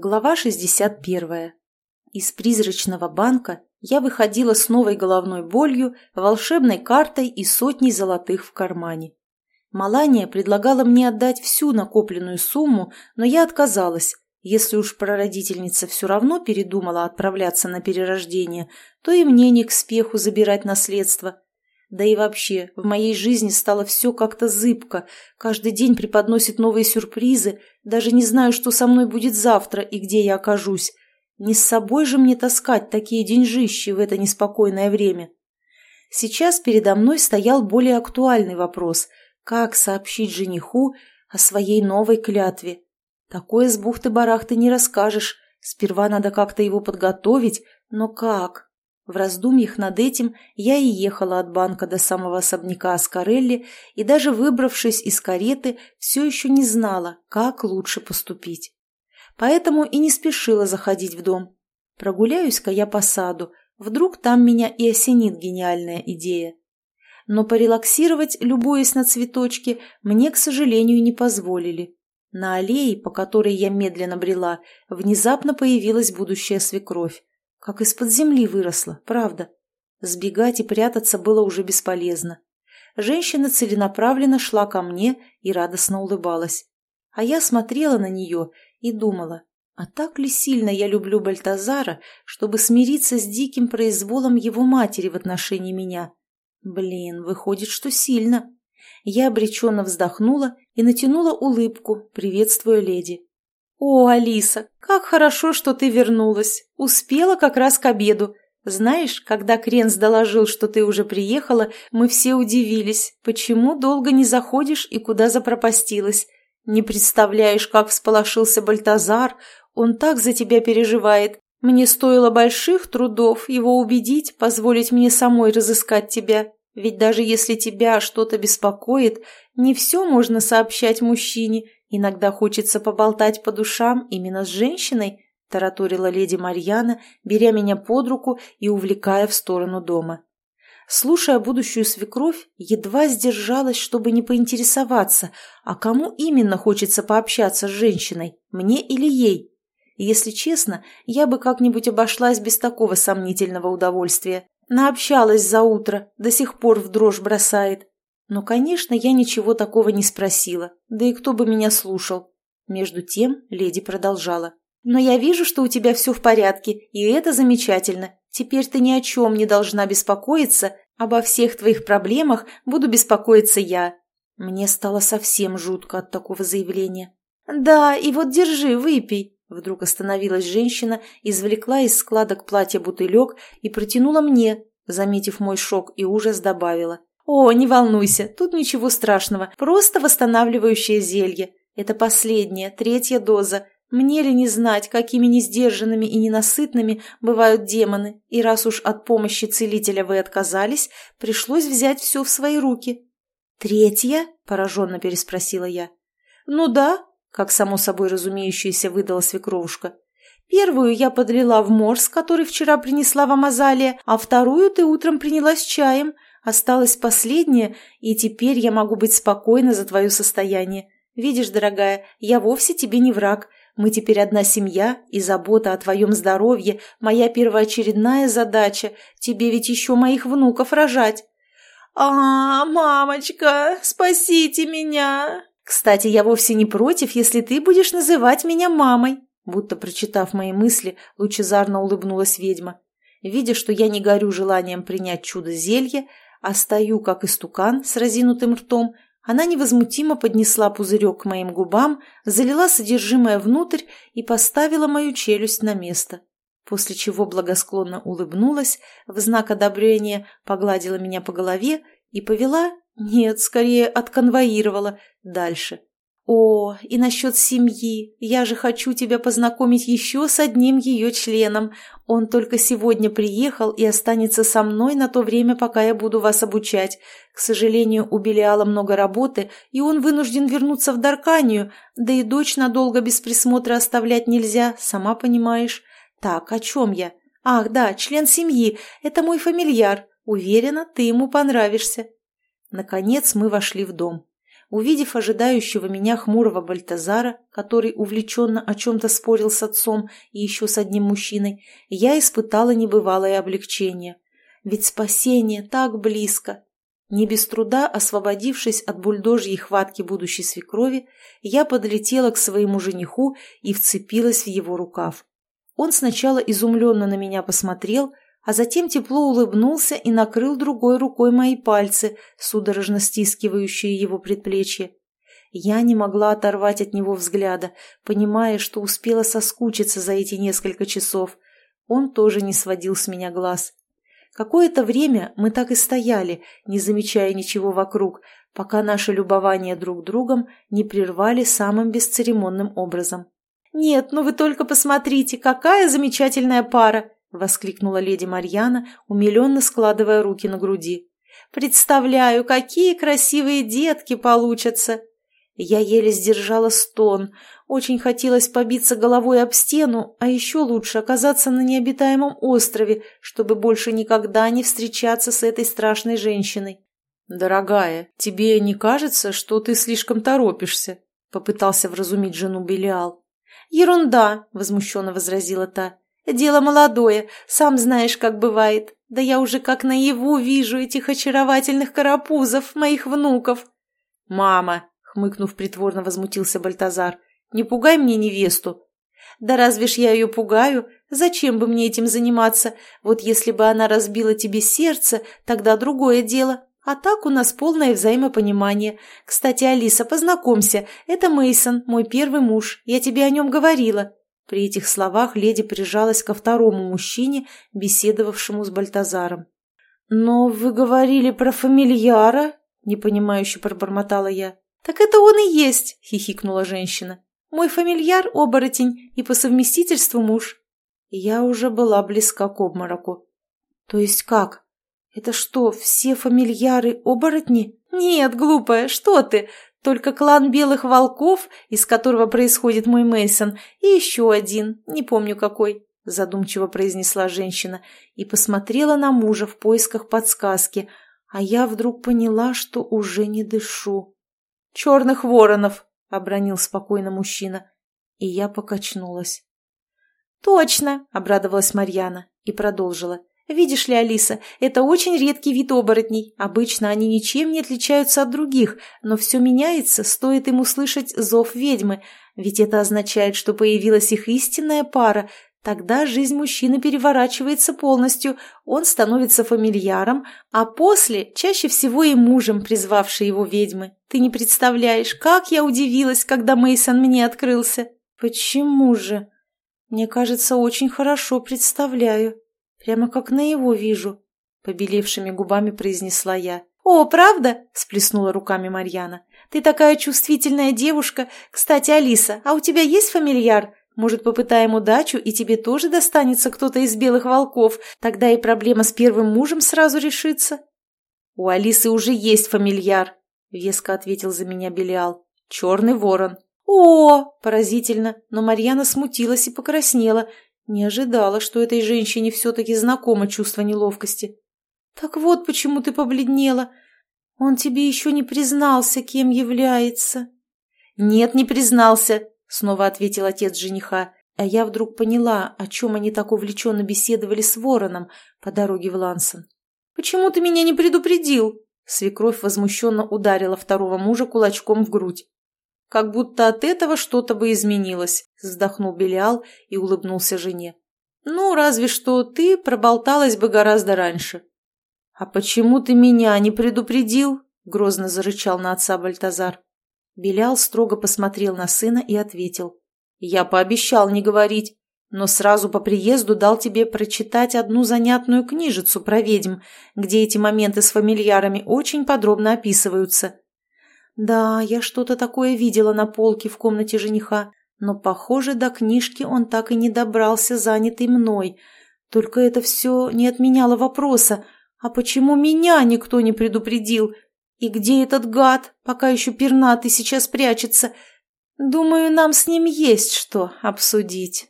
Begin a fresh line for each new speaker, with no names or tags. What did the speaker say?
Глава 61. Из призрачного банка я выходила с новой головной болью, волшебной картой и сотней золотых в кармане. Малания предлагала мне отдать всю накопленную сумму, но я отказалась. Если уж прародительница все равно передумала отправляться на перерождение, то и мне не к спеху забирать наследство. Да и вообще, в моей жизни стало все как-то зыбко. Каждый день преподносит новые сюрпризы. Даже не знаю, что со мной будет завтра и где я окажусь. Не с собой же мне таскать такие деньжищи в это неспокойное время. Сейчас передо мной стоял более актуальный вопрос. Как сообщить жениху о своей новой клятве? Такое с бухты-барахты не расскажешь. Сперва надо как-то его подготовить, но как? В раздумьях над этим я и ехала от банка до самого особняка Аскарелли и даже выбравшись из кареты, все еще не знала, как лучше поступить. Поэтому и не спешила заходить в дом. Прогуляюсь-ка я по саду, вдруг там меня и осенит гениальная идея. Но порелаксировать, любуясь на цветочки, мне, к сожалению, не позволили. На аллее, по которой я медленно брела, внезапно появилась будущая свекровь. Как из-под земли выросла, правда. Сбегать и прятаться было уже бесполезно. Женщина целенаправленно шла ко мне и радостно улыбалась. А я смотрела на нее и думала, а так ли сильно я люблю Бальтазара, чтобы смириться с диким произволом его матери в отношении меня? Блин, выходит, что сильно. Я обреченно вздохнула и натянула улыбку, приветствуя леди. «О, Алиса, как хорошо, что ты вернулась. Успела как раз к обеду. Знаешь, когда Кренс доложил, что ты уже приехала, мы все удивились, почему долго не заходишь и куда запропастилась. Не представляешь, как всполошился Бальтазар, он так за тебя переживает. Мне стоило больших трудов его убедить, позволить мне самой разыскать тебя. Ведь даже если тебя что-то беспокоит, не все можно сообщать мужчине, Иногда хочется поболтать по душам именно с женщиной, тараторила леди Марьяна, беря меня под руку и увлекая в сторону дома. Слушая будущую свекровь, едва сдержалась, чтобы не поинтересоваться, а кому именно хочется пообщаться с женщиной, мне или ей. Если честно, я бы как-нибудь обошлась без такого сомнительного удовольствия. Наобщалась за утро, до сих пор в дрожь бросает. Но, конечно, я ничего такого не спросила, да и кто бы меня слушал. Между тем леди продолжала. «Но я вижу, что у тебя все в порядке, и это замечательно. Теперь ты ни о чем не должна беспокоиться, обо всех твоих проблемах буду беспокоиться я». Мне стало совсем жутко от такого заявления. «Да, и вот держи, выпей». Вдруг остановилась женщина, извлекла из складок платья бутылек и протянула мне, заметив мой шок и ужас, добавила. «О, не волнуйся, тут ничего страшного, просто восстанавливающее зелье. Это последняя, третья доза. Мне ли не знать, какими несдержанными и ненасытными бывают демоны, и раз уж от помощи целителя вы отказались, пришлось взять все в свои руки». «Третья?» – пораженно переспросила я. «Ну да», – как само собой разумеющееся выдала свекровушка. «Первую я подлила в морс, который вчера принесла вам Азалия, а вторую ты утром принялась чаем». Осталось последнее, и теперь я могу быть спокойна за твое состояние. Видишь, дорогая, я вовсе тебе не враг. Мы теперь одна семья, и забота о твоем здоровье – моя первоочередная задача. Тебе ведь еще моих внуков рожать. «А, мамочка, спасите меня!» «Кстати, я вовсе не против, если ты будешь называть меня мамой», будто прочитав мои мысли, лучезарно улыбнулась ведьма. Видя, что я не горю желанием принять чудо-зелье, а стою, как истукан, с разинутым ртом, она невозмутимо поднесла пузырек к моим губам, залила содержимое внутрь и поставила мою челюсть на место, после чего благосклонно улыбнулась, в знак одобрения погладила меня по голове и повела, нет, скорее отконвоировала, дальше. «О, и насчет семьи. Я же хочу тебя познакомить еще с одним ее членом. Он только сегодня приехал и останется со мной на то время, пока я буду вас обучать. К сожалению, у Белиала много работы, и он вынужден вернуться в Дарканию, да и дочь надолго без присмотра оставлять нельзя, сама понимаешь. Так, о чем я? Ах, да, член семьи. Это мой фамильяр. Уверена, ты ему понравишься». Наконец мы вошли в дом. Увидев ожидающего меня хмурого Бальтазара, который увлеченно о чем-то спорил с отцом и еще с одним мужчиной, я испытала небывалое облегчение. Ведь спасение так близко. Не без труда, освободившись от бульдожьей хватки будущей свекрови, я подлетела к своему жениху и вцепилась в его рукав. Он сначала изумленно на меня посмотрел, а затем тепло улыбнулся и накрыл другой рукой мои пальцы, судорожно стискивающие его предплечье. Я не могла оторвать от него взгляда, понимая, что успела соскучиться за эти несколько часов. Он тоже не сводил с меня глаз. Какое-то время мы так и стояли, не замечая ничего вокруг, пока наше любование друг другом не прервали самым бесцеремонным образом. «Нет, ну вы только посмотрите, какая замечательная пара!» — воскликнула леди Марьяна, умиленно складывая руки на груди. «Представляю, какие красивые детки получатся!» Я еле сдержала стон. Очень хотелось побиться головой об стену, а еще лучше оказаться на необитаемом острове, чтобы больше никогда не встречаться с этой страшной женщиной. «Дорогая, тебе не кажется, что ты слишком торопишься?» — попытался вразумить жену Белиал. «Ерунда!» — возмущенно возразила та. «Дело молодое, сам знаешь, как бывает. Да я уже как наяву вижу этих очаровательных карапузов, моих внуков». «Мама!» хмыкнув, притворно возмутился Бальтазар. «Не пугай мне невесту!» «Да разве ж я ее пугаю? Зачем бы мне этим заниматься? Вот если бы она разбила тебе сердце, тогда другое дело. А так у нас полное взаимопонимание. Кстати, Алиса, познакомься, это Мейсон, мой первый муж. Я тебе о нем говорила». При этих словах леди прижалась ко второму мужчине, беседовавшему с Бальтазаром. «Но вы говорили про фамильяра?» – непонимающе пробормотала я. «Так это он и есть!» – хихикнула женщина. «Мой фамильяр – оборотень и по совместительству муж». Я уже была близка к обмороку. «То есть как? Это что, все фамильяры – оборотни?» «Нет, глупая, что ты! Только клан белых волков, из которого происходит мой Мейсон, и еще один, не помню какой», – задумчиво произнесла женщина и посмотрела на мужа в поисках подсказки, а я вдруг поняла, что уже не дышу. «Черных воронов!» — обронил спокойно мужчина. И я покачнулась. «Точно!» — обрадовалась Марьяна и продолжила. «Видишь ли, Алиса, это очень редкий вид оборотней. Обычно они ничем не отличаются от других, но все меняется, стоит им услышать зов ведьмы, ведь это означает, что появилась их истинная пара, Тогда жизнь мужчины переворачивается полностью, он становится фамильяром, а после чаще всего и мужем, призвавшей его ведьмы. Ты не представляешь, как я удивилась, когда Мейсон мне открылся. Почему же? Мне кажется, очень хорошо представляю. Прямо как на его вижу, побелевшими губами произнесла я. «О, правда?» – сплеснула руками Марьяна. «Ты такая чувствительная девушка. Кстати, Алиса, а у тебя есть фамильяр? Может, попытаем удачу, и тебе тоже достанется кто-то из белых волков, тогда и проблема с первым мужем сразу решится». «У Алисы уже есть фамильяр», — веско ответил за меня Белиал. «Черный ворон». «О!» – поразительно, но Марьяна смутилась и покраснела. Не ожидала, что этой женщине все-таки знакомо чувство неловкости. «Так вот почему ты побледнела. Он тебе еще не признался, кем является». «Нет, не признался», снова ответил отец жениха, а я вдруг поняла, о чем они так увлеченно беседовали с вороном по дороге в Лансон. «Почему ты меня не предупредил?» Свекровь возмущенно ударила второго мужа кулачком в грудь. «Как будто от этого что-то бы изменилось», — вздохнул Белиал и улыбнулся жене. «Ну, разве что ты проболталась бы гораздо раньше». «А почему ты меня не предупредил?» — грозно зарычал на отца Бальтазар. Белял строго посмотрел на сына и ответил. «Я пообещал не говорить, но сразу по приезду дал тебе прочитать одну занятную книжицу про ведьм, где эти моменты с фамильярами очень подробно описываются». «Да, я что-то такое видела на полке в комнате жениха, но, похоже, до книжки он так и не добрался, занятый мной. Только это все не отменяло вопроса, а почему меня никто не предупредил?» И где этот гад, пока еще пернатый сейчас прячется? Думаю, нам с ним есть что обсудить.